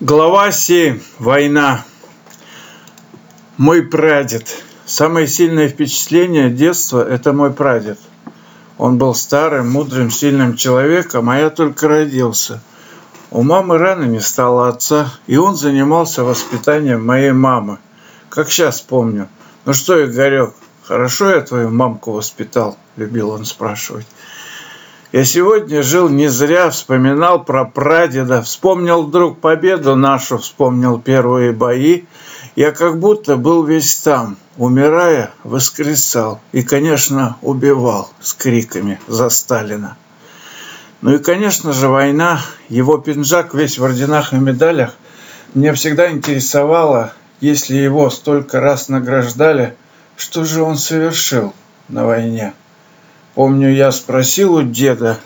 Глава 7. Война. Мой прадед. Самое сильное впечатление детства – это мой прадед. Он был старым, мудрым, сильным человеком, а я только родился. У мамы рано не стало отца, и он занимался воспитанием моей мамы. Как сейчас помню. «Ну что, Игорек, хорошо я твою мамку воспитал?» – любил он спрашивать. Я сегодня жил не зря, вспоминал про прадеда, вспомнил вдруг победу нашу, вспомнил первые бои. Я как будто был весь там, умирая, воскресал и, конечно, убивал с криками за Сталина. Ну и, конечно же, война, его пинжак весь в орденах и медалях. Меня всегда интересовало, если его столько раз награждали, что же он совершил на войне. Помню, я спросил у деда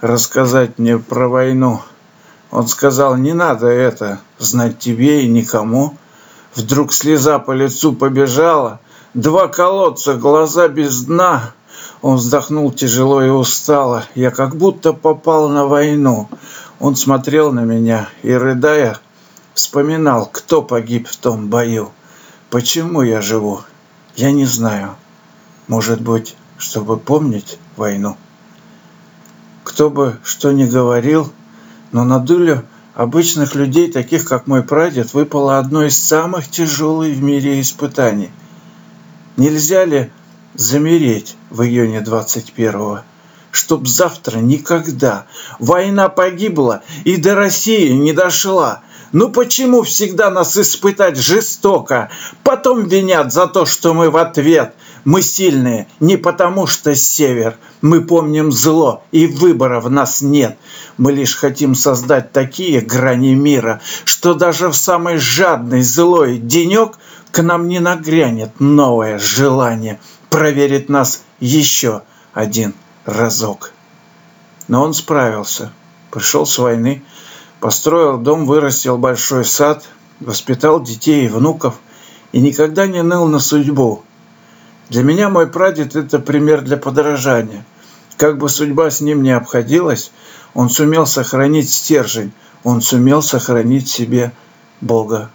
рассказать мне про войну. Он сказал, не надо это знать тебе и никому. Вдруг слеза по лицу побежала, два колодца, глаза без дна. Он вздохнул тяжело и устало. Я как будто попал на войну. Он смотрел на меня и, рыдая, вспоминал, кто погиб в том бою. Почему я живу? Я не знаю. Может быть, чтобы помнить войну. Кто бы что ни говорил, но на долю обычных людей, таких как мой прадед, выпало одно из самых тяжелых в мире испытаний. Нельзя ли замереть в июне 21-го? Чтоб завтра никогда война погибла и до России не дошла – ну почему всегда нас испытать жестоко? Потом винят за то, что мы в ответ. Мы сильные не потому, что север. Мы помним зло, и выбора в нас нет. Мы лишь хотим создать такие грани мира, что даже в самый жадный злой денек к нам не нагрянет новое желание проверить нас еще один разок. Но он справился. Пришел с войны, Построил дом, вырастил большой сад, воспитал детей и внуков и никогда не ныл на судьбу. Для меня мой прадед – это пример для подражания. Как бы судьба с ним не обходилась, он сумел сохранить стержень, он сумел сохранить себе Бога